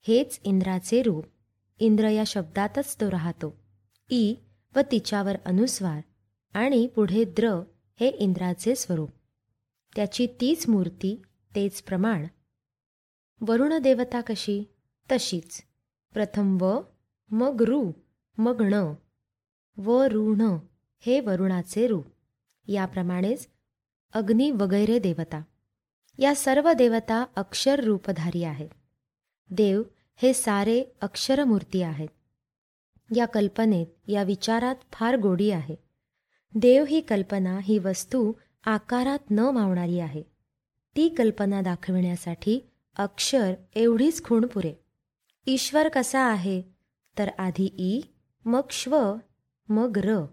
हेच इंद्राचे रूप. इंद्र या शब्दातच तो राहतो. ई व तिच्यावर अनुस्वार आणि पुढे द्र हे इंद्राचे स्वरूप. त्याची तीच मूर्ती तेच प्रमाण. वरुण देवता कशी? तशीच. प्रथम व मग रू मग ण व ऋण हे वरुणाचे रूप याप्रमाणेच अग्नी वगैरे देवता. या सर्व देवता अक्षर रूपधारी आहेत. देव हे सारे अक्षरमूर्ती आहेत. या कल्पनेत या विचारात फार गोडी आहे. देव ही कल्पना ही वस्तू आकारात न मावणारी आहे. ती कल्पना दाखविण्यासाठी अक्षर एवढीच खूण पुरे ईश्वर कसा आहे? तर आधी ई मग श्व मग र.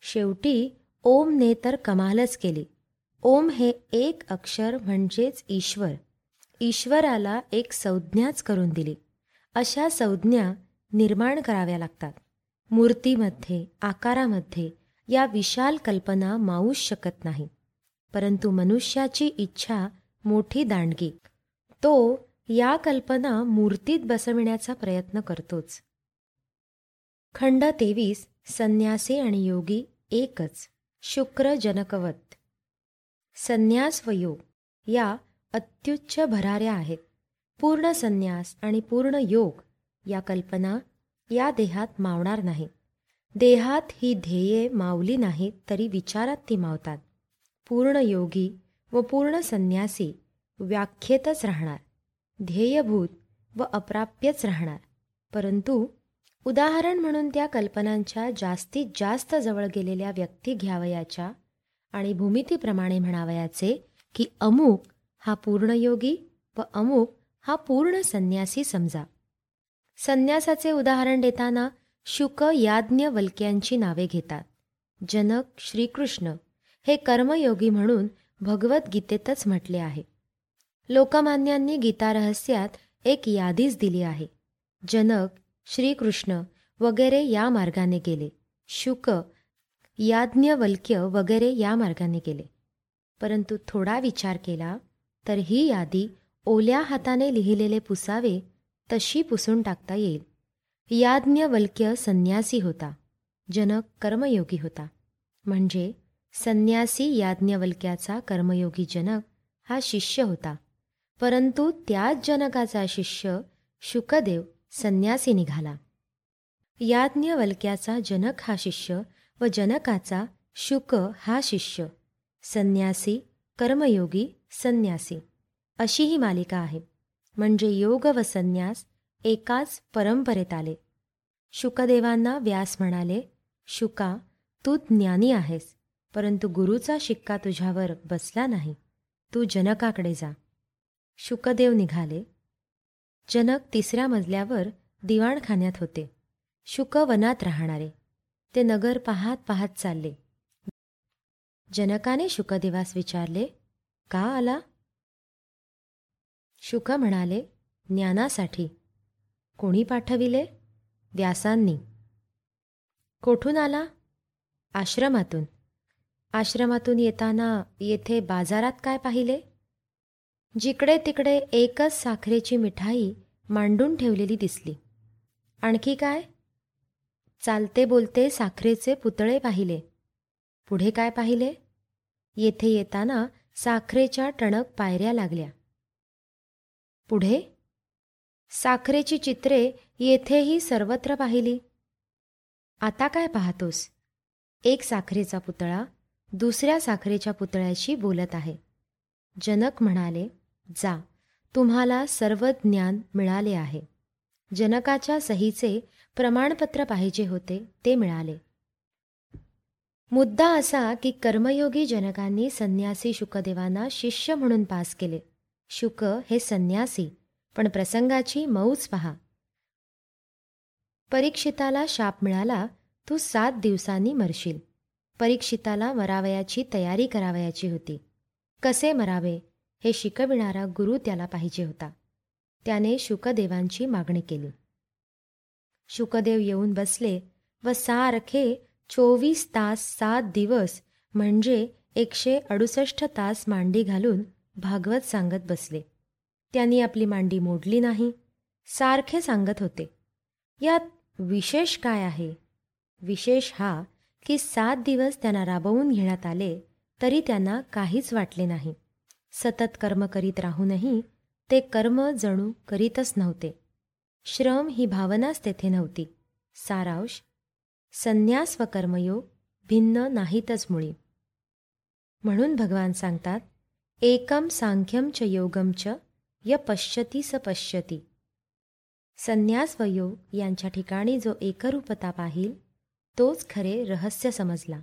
शेवटी ओमने तर कमालच केली. ओम हे एक अक्षर म्हणजेच ईश्वर. ईश्वराला एक संज्ञाच करून दिली. अशा संज्ञा निर्माण कराव्या लागतात. मूर्तीमध्ये आकारामध्ये या विशाल कल्पना मावूच शकत नाही. परंतु मनुष्याची इच्छा मोठी दांडगी. तो या कल्पना मूर्तीत बसविण्याचा प्रयत्न करतोच. खंड तेवीस संन्यासी आणि योगी एकच शुक्र जनकवत. संन्यास व योग या अत्युच्च भराऱ्या आहेत. पूर्ण संन्यास आणि पूर्ण योग या कल्पना या देहात मावणार नाही. देहात ही ध्येये मावली नाहीत तरी विचारात ती मावतात. पूर्ण योगी व पूर्ण संन्यासी व्याख्येतच राहणार. ध्येयभूत व अप्राप्यच राहणार. परंतु उदाहरण म्हणून त्या कल्पनांच्या जास्तीत जास्त जवळ गेलेल्या व्यक्ती घ्यावयाच्या आणि भूमितीप्रमाणे म्हणावयाचे की अमुक हा पूर्णयोगी व अमुक हा पूर्ण संन्यासी समजा. संन्यासाचे उदाहरण देताना शुक याज्ञ वल्क्यांची नावे घेतात. जनक श्रीकृष्ण हे कर्मयोगी म्हणून भगवद्गीतेतच म्हटले आहे. लोकमान्यांनी गीतारहस्यात एक यादीच दिली आहे. जनक श्रीकृष्ण वगैरे या मार्गाने गेले. शुक याज्ञवल्क्य वगैरे या मार्गाने गेले. परंतु थोडा विचार केला तर ही यादी ओल्या हाताने लिहिलेले पुसावे तशी पुसून टाकता येईल. याज्ञवल्क्य संन्यासी होता. जनक कर्मयोगी होता. म्हणजे संन्यासी याज्ञवल्क्याचा कर्मयोगी जनक हा शिष्य होता. परंतु त्याच जनकाचा शिष्य शुकदेव संन्यासी निघाला. याज्ञवल्क्याचा जनक हा शिष्य व जनकाचा शुक हा शिष्य संन्यासी कर्मयोगी संन्यासी अशी ही मालिका आहे. म्हणजे योग व संन्यास एकाच परंपरेत आले. शुकदेवांना व्यास म्हणाले शुका तू ज्ञानी आहेस परंतु गुरुचा शिक्का तुझ्यावर बसला नाही. तू जनकाकडे जा. शुकदेव निघाले. जनक तिसऱ्या मजल्यावर दिवाणखान्यात होते. शुक वनात राहणारे. ते नगर पाहात पाहात चालले. जनकाने शुकदेवास विचारले का आला? शुक म्हणाले ज्ञानासाठी. कोणी पाठविले? व्यासांनी. कोठून आला? आश्रमातून. आश्रमातून येताना येथे बाजारात काय पाहिले? जिकडे तिकडे एकच साखरेची मिठाई मांडून ठेवलेली दिसली. आणखी काय? चालते बोलते साखरेचे पुतळे पाहिले. पुढे काय पाहिले? येथे येताना साखरेच्या टणक पायऱ्या लागल्या. पुढे? साखरेची चित्रे येथेही सर्वत्र पाहिली. आता काय पाहतोस? एक साखरेचा पुतळा दुसऱ्या साखरेच्या पुतळ्याशी बोलत आहे. जनक म्हणाले जा. तुम्हाला सर्व ज्ञान मिळाले आहे. जनकाच्या सहीचे प्रमाणपत्र पाहिजे होते ते मिळाले. मुद्दा असा की कर्मयोगी जनकांनी संन्यासी शुकदेवांना शिष्य म्हणून पास केले. शुक हे संन्यासी पण प्रसंगाची मौज पहा. परीक्षिताला शाप मिळाला तू सात दिवसांनी मरशील. परीक्षिताला मरावयाची तयारी करावयाची होती. कसे मरावे? हे शिकविणारा गुरु त्याला पाहिजे होता. त्याने शुकदेवांची मागणी केली. शुकदेव येऊन बसले व सारखे चोवीस तास सात दिवस म्हणजे एकशे अडुसष्ट तास मांडी घालून भागवत सांगत बसले. त्यांनी आपली मांडी मोडली नाही. सारखे सांगत होते यात विशेष काय आहे? विशेष हा की सात दिवस त्यांना राबवून घेण्यात आले तरी त्यांना काहीच वाटले नाही. सतत कर्म करीत राहूनही ते कर्म जणू करीतच नव्हते. श्रम ही भावनाच तेथे नव्हती. सारांश संन्यास व कर्मयोग भिन्न नाहीतच मुळी. म्हणून भगवान सांगतात एकम सांख्यम च योगम च य पश्यती स पश्यती. संन्यास व योग यांच्या ठिकाणी जो एकरूपता पाहिल तोच खरे रहस्य समजला.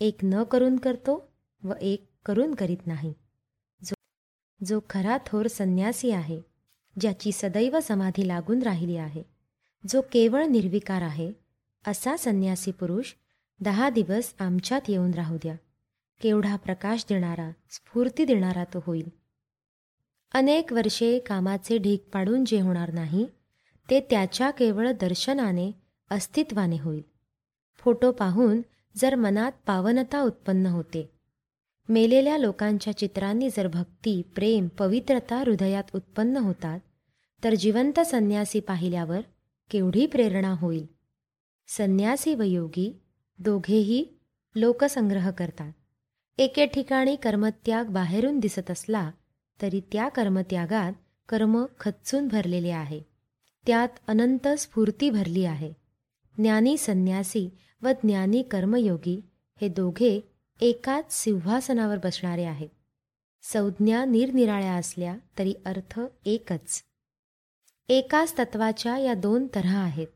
एक न करून करतो व एक करून करीत नाही. जो खरा थोर संन्यासी आहे ज्याची सदैव समाधी लागून राहिली आहे जो केवळ निर्विकार आहे असा संन्यासी पुरुष दहा दिवस आमच्यात येऊन राहू द्या. केवढा प्रकाश देणारा स्फूर्ती देणारा तो होईल. अनेक वर्षे कामाचे ढीक पाडून जे होणार नाही ते त्याच्या केवळ दर्शनाने अस्तित्वाने होईल. फोटो पाहून जर मनात पावनता उत्पन्न होते मेलेल्या लोकांच्या चित्रांनी जर भक्ती प्रेम पवित्रता हृदयात उत्पन्न होतात तर जिवंत संन्यासी पाहिल्यावर केवढी प्रेरणा होईल? संन्यासी व योगी दोघेही लोकसंग्रह करतात. एके ठिकाणी कर्मत्याग बाहेरून दिसत असला तरी त्या कर्मत्यागात कर्म खच्चून भरलेले आहे. त्यात अनंत स्फूर्ती भरली आहे. ज्ञानी संन्यासी व ज्ञानी कर्मयोगी हे दोघे एकाच सिंहासनावर बसणारे आहेत. संज्ञा निरनिराळ्या असल्या तरी अर्थ एकच. एकाच तत्वाच्या या दोन तऱ्हा आहेत.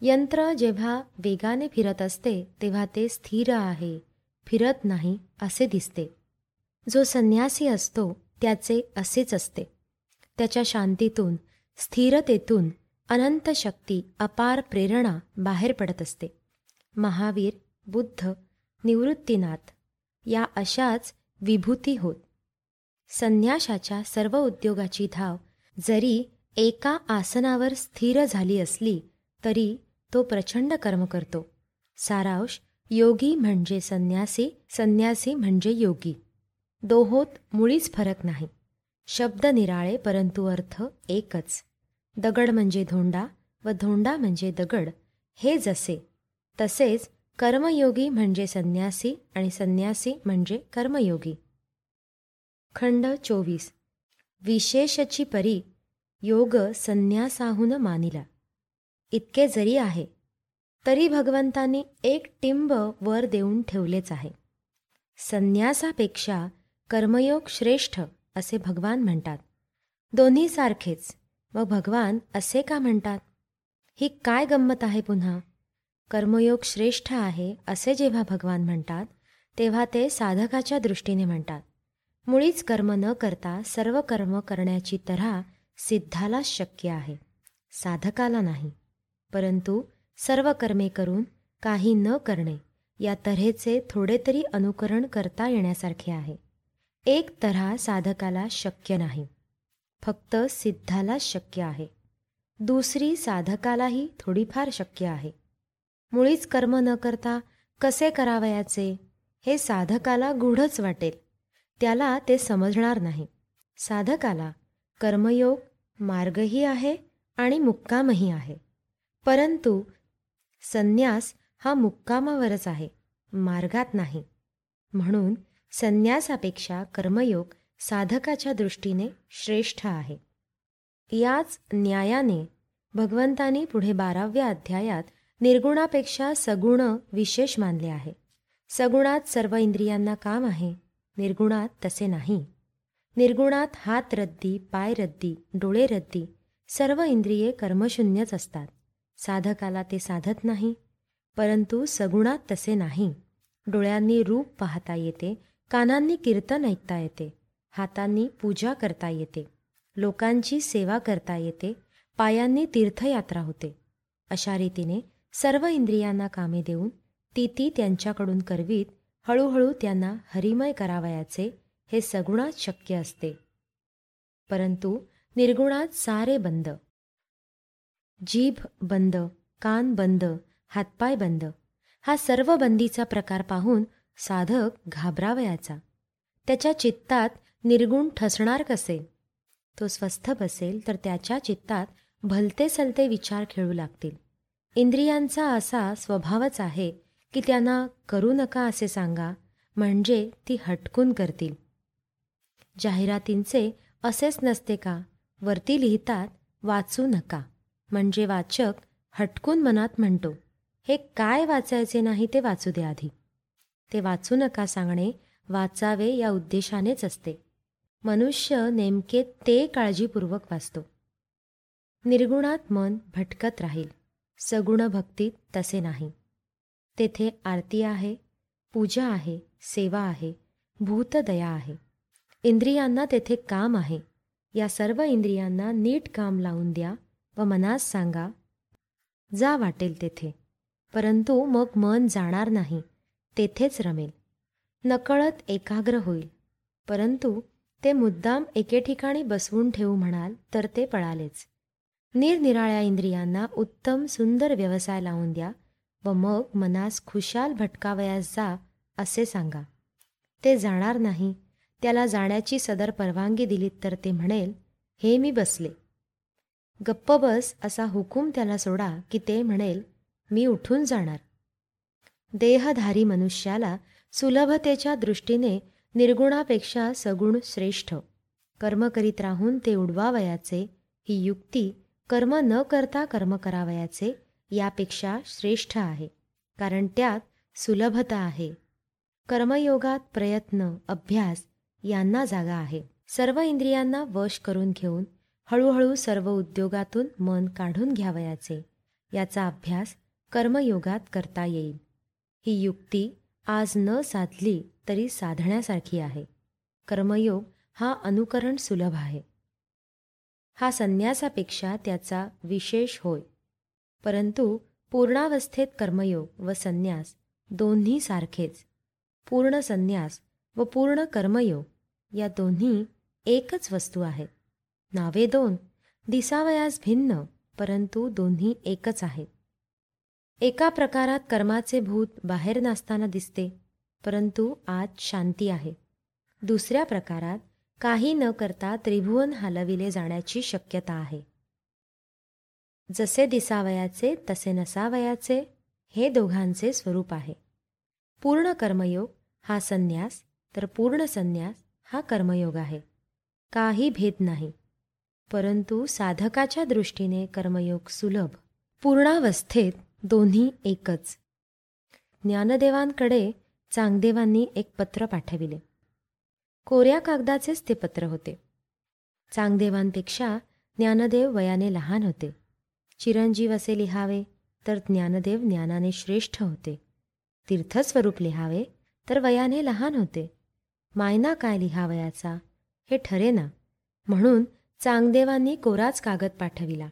यंत्र जेव्हा वेगाने फिरत असते तेव्हा ते स्थिर आहे फिरत नाही असे दिसते. जो संन्यासी असतो त्याचे असेच असते. त्याच्या शांतीतून स्थिरतेतून अनंत शक्ती अपार प्रेरणा बाहेर पडत असते. महावीर बुद्ध निवृत्तीनाथ. या अशाच विभूती होत. संन्याशाच्या सर्व उद्योगाची धाव जरी एका आसनावर स्थिर झाली असली तरी तो प्रचंड कर्म करतो. सारांश योगी म्हणजे संन्यासी संन्यासी म्हणजे योगी. दोहोत मुळीच फरक नाही. शब्द निराळे परंतु अर्थ एकच. दगड म्हणजे धोंडा व धोंडा म्हणजे दगड. हे जसे तसेच कर्मयोगी म्हणजे संन्यासी आणि संन्यासी म्हणजे कर्मयोगी. खंड चोवीस. विशेषची परी योग संन्यासाहून मानिला. इतके जरी आहे तरी भगवंतांनी एक टिंब वर देऊन ठेवलेच आहे. संन्यासापेक्षा कर्मयोग श्रेष्ठ असे भगवान म्हणतात. दोन्ही सारखेच मग भगवान असे का म्हणतात? ही काय गंमत आहे पुन्हा? कर्मयोग श्रेष्ठ आहे असे जेव्हा भगवान म्हणतात तेव्हा ते साधकाच्या दृष्टीने म्हणतात. मुळीच कर्म न करता सर्व कर्म करण्याची तऱ्हा सिद्धालाच शक्य आहे साधकाला नाही. परंतु सर्व कर्मे करून काही न करणे या तऱ्हेचे थोडे तरी अनुकरण करता येण्यासारखे आहे. एक तऱ्हा साधकाला शक्य नाही फक्त सिद्धालाच शक्य आहे. दुसरी साधकालाही थोडीफार शक्य आहे. मुळीच कर्म न करता कसे करावयाचे हे साधकाला गूढच वाटेल. त्याला ते समजणार नाही. साधकाला कर्मयोग मार्गही आहे आणि मुक्कामही आहे. परंतु संन्यास हा मुक्कामावरच आहे मार्गात नाही. म्हणून संन्यासापेक्षा कर्मयोग साधकाच्या दृष्टीने श्रेष्ठ आहे. याच न्यायाने भगवंतानी पुढे बाराव्या अध्यायात निर्गुणापेक्षा सगुण विशेष मानले आहे. सगुणात सर्व इंद्रियांना काम आहे निर्गुणात तसे नाही. निर्गुणात हात रद्दी पाय रद्दी डोळे रद्दी सर्व इंद्रिये कर्मशून्यच असतात. साधकाला ते साधत नाही परंतु सगुणात तसे नाही. डोळ्यांनी रूप पाहता येते कानांनी कीर्तन ऐकता येते हातांनी पूजा करता येते लोकांची सेवा करता येते पायांनी तीर्थयात्रा होते. अशा रीतीने सर्व इंद्रियांना कामे देऊन ती ती त्यांच्याकडून करवीत हळूहळू त्यांना हरिमय करावयाचे हे सगुणात शक्य असते. परंतु निर्गुणात सारे बंद. जीभ बंद कान बंद हातपाय बंद हा सर्व बंदीचा प्रकार पाहून साधक घाबरावयाचा. त्याच्या चित्तात निर्गुण ठसणार कसे? तो स्वस्थ बसेल तर त्याच्या चित्तात भलते सलते विचार खेळू लागतील. इंद्रियांचा असा स्वभावच आहे की त्यांना करू नका असे सांगा म्हणजे ती हटकून करतील. जाहिरातींचे असेच नसते का? वरती लिहितात वाचू नका म्हणजे वाचक हटकून मनात म्हणतो हे काय वाचायचे नाही ते वाचू दे आधी. ते वाचू नका सांगणे वाचावे या उद्देशानेच असते. मनुष्य नेमके ते काळजीपूर्वक वाचतो. निर्गुणात मन भटकत राहील. सगुण भक्तीत तसे नाही. तेथे आरती आहे पूजा आहे सेवा आहे भूतदया आहे. इंद्रियांना तेथे काम आहे. या सर्व इंद्रियांना नीट काम लावून द्या व मनास सांगा जा वाटेल तेथे. परंतु मग मन जाणार नाही तेथेच रमेल. नकळत एकाग्र होईल. परंतु ते मुद्दाम एके ठिकाणी बसवून ठेवू म्हणाल तर ते पळालेच. निरनिराळ्या इंद्रियांना उत्तम सुंदर व्यवसाय लावून द्या व मग मनास खुशाल भटकावयास जा असे सांगा. ते जाणार नाही. त्याला जाण्याची सदर परवानगी दिलीत तर ते म्हणेल हे मी बसले. गप्प बस असा हुकूम त्याला सोडा की ते म्हणेल मी उठून जाणार. देहधारी मनुष्याला सुलभतेच्या दृष्टीने निर्गुणापेक्षा सगुण श्रेष्ठ. कर्म करीत राहून ते उडवावयाचे ही युक्ती कर्म न करता कर्म करावयाचे यापेक्षा श्रेष्ठ आहे कारण त्यात सुलभता आहे. कर्मयोगात प्रयत्न अभ्यास यांना जागा आहे. सर्व इंद्रियांना वश करून घेऊन हळूहळू सर्व उद्योगातून मन काढून घ्यावयाचे याचा अभ्यास कर्मयोगात करता येईल. ही युक्ती आज न साधली तरी साधण्यासारखी आहे. कर्मयोग हा अनुकरण सुलभ आहे. हा संन्यासापेक्षा त्याचा विशेष होय. परंतु पूर्णावस्थेत कर्मयोग व संन्यास दोन्ही सारखेच. पूर्ण संन्यास व पूर्ण कर्मयोग या दोन्ही एकच वस्तू आहेत. नावे दोन दिसावयास भिन्न परंतु दोन्ही एकच आहेत. एका प्रकारात कर्माचे भूत बाहेर नसताना दिसते परंतु आज शांती आहे. दुसऱ्या प्रकारात काही न करता त्रिभुवन हलविले जाण्याची शक्यता आहे. जसे दिसावयाचे तसे नसावयाचे हे दोघांचे स्वरूप आहे. पूर्ण कर्मयोग हा संन्यास तर पूर्ण संन्यास हा कर्मयोग आहे. काही भेद नाही. परंतु साधकाच्या दृष्टीने कर्मयोग सुलभ. पूर्णावस्थेत दोन्ही एकच. ज्ञानदेवांकडे चांगदेवांनी एक पत्र पाठविले. कोऱ्या कागदाचेच ते पत्र होते. चांगदेवांपेक्षा ज्ञानदेव वयाने लहान होते. चिरंजीव असे लिहावे तर ज्ञानदेव ज्ञानाने श्रेष्ठ होते. तीर्थस्वरूप लिहावे तर वयाने लहान होते. मायना काय लिहावयाचा हे ठरे ना. म्हणून चांगदेवांनी कोराच कागद पाठविला.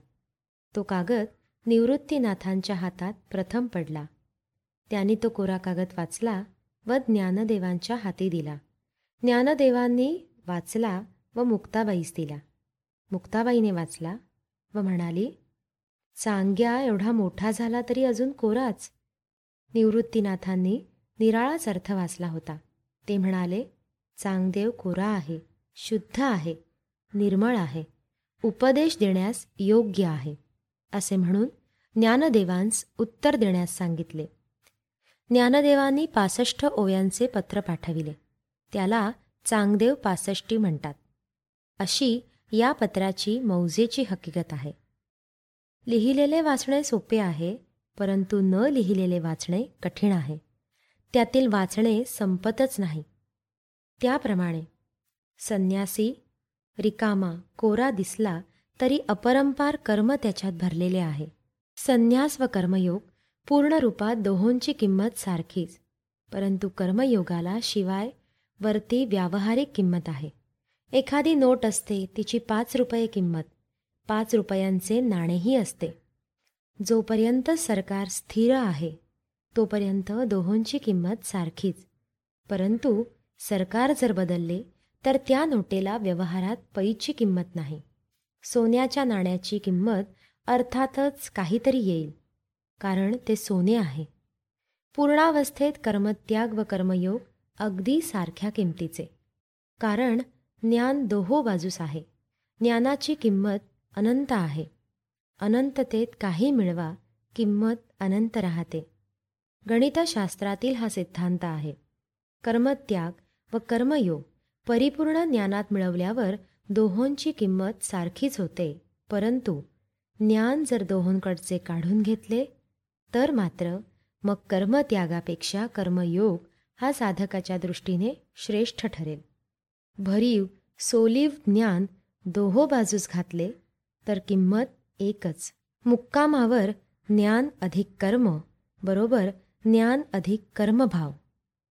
तो कागद निवृत्तीनाथांच्या हातात प्रथम पडला. त्यांनी तो कोरा कागद वाचला व ज्ञानदेवांच्या हाती दिला. ज्ञानदेवांनी वाचला व मुक्ताबाईस दिला. मुक्ताबाईने वाचला व म्हणाली चांग्या एवढा मोठा झाला तरी अजून कोराच. निवृत्तीनाथांनी निराळाच अर्थ वाचला होता. ते म्हणाले चांगदेव कोरा आहे शुद्ध आहे निर्मळ आहे उपदेश देण्यास योग्य आहे असे म्हणून ज्ञानदेवांस उत्तर देण्यास सांगितले. ज्ञानदेवांनी पासष्ट ओव्यांचे पत्र पाठविले. त्याला चांगदेव पासष्टी म्हणतात. अशी या पत्राची मौजेची हकीकत आहे. लिहिलेले वाचणे सोपे आहे परंतु न लिहिलेले वाचणे कठीण आहे. त्यातील वाचणे संपतच नाही. त्याप्रमाणे संन्यासी रिकामा कोरा दिसला तरी अपरंपार कर्म त्याच्यात भरलेले आहे. संन्यास व कर्मयोग पूर्ण रूपात दोहोंची किंमत सारखीच परंतु कर्मयोगाला शिवाय वरती व्यावहारिक किंमत आहे. एखादी नोट असते तिची पाच रुपये किंमत. पाच रुपयांचे नाणेही असते. जोपर्यंत सरकार स्थिर आहे तोपर्यंत दोहोंची किंमत सारखीच. परंतु सरकार जर बदलले तर त्या नोटेला व्यवहारात पैची किंमत नाही. सोन्याच्या नाण्याची किंमत अर्थातच काहीतरी येईल कारण ते सोने आहे. पूर्णावस्थेत कर्मत्याग व कर्मयोग अगदी सारख्या किमतीचे. कारण ज्ञान दोहो बाजूस आहे. ज्ञानाची किंमत अनंत आहे. अनंततेत काही मिळवा किंमत अनंत राहते. गणितशास्त्रातील हा सिद्धांत आहे. कर्मत्याग व कर्मयोग परिपूर्ण ज्ञानात मिळवल्यावर दोहोंची किंमत सारखीच होते. परंतु ज्ञान जर दोहोंकडचे काढून घेतले तर मात्र मग कर्मत्यागापेक्षा कर्मयोग हा साधकाच्या दृष्टीने श्रेष्ठ ठरेल. भरीव सोलीव ज्ञान दोहो बाजूस घातले तर किंमत एकच. मुक्कामावर ज्ञान अधिक कर्म बरोबर ज्ञान अधिक कर्मभाव.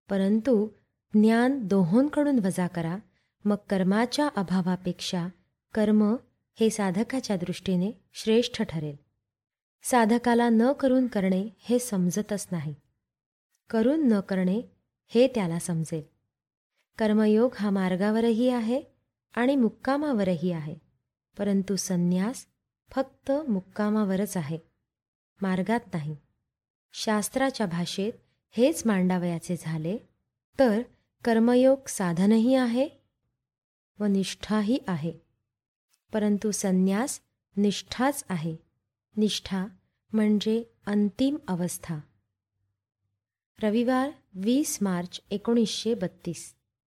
परंतु ज्ञान दोहोंकडून वजा करा मग कर्माच्या अभावापेक्षा कर्म हे साधकाच्या दृष्टीने श्रेष्ठ ठरेल. साधकाला न करून करणे हे समजतच नाही. करून न करणे हे त्याला समजेल. कर्मयोग हा मार्गावरही आहे आणि मुक्कामावरही आहे परंतु संन्यास फक्त मुक्कामावरच आहे मार्गात नाही. शास्त्राच्या भाषेत हेच मांडावयाचे झाले तर कर्मयोग साधनही आहे व निष्ठाही आहे परंतु संन्यास निष्ठाच आहे. निष्ठा म्हणजे अंतिम अवस्था. रविवार वीस मार्च एकोणीसशे बत्तीस.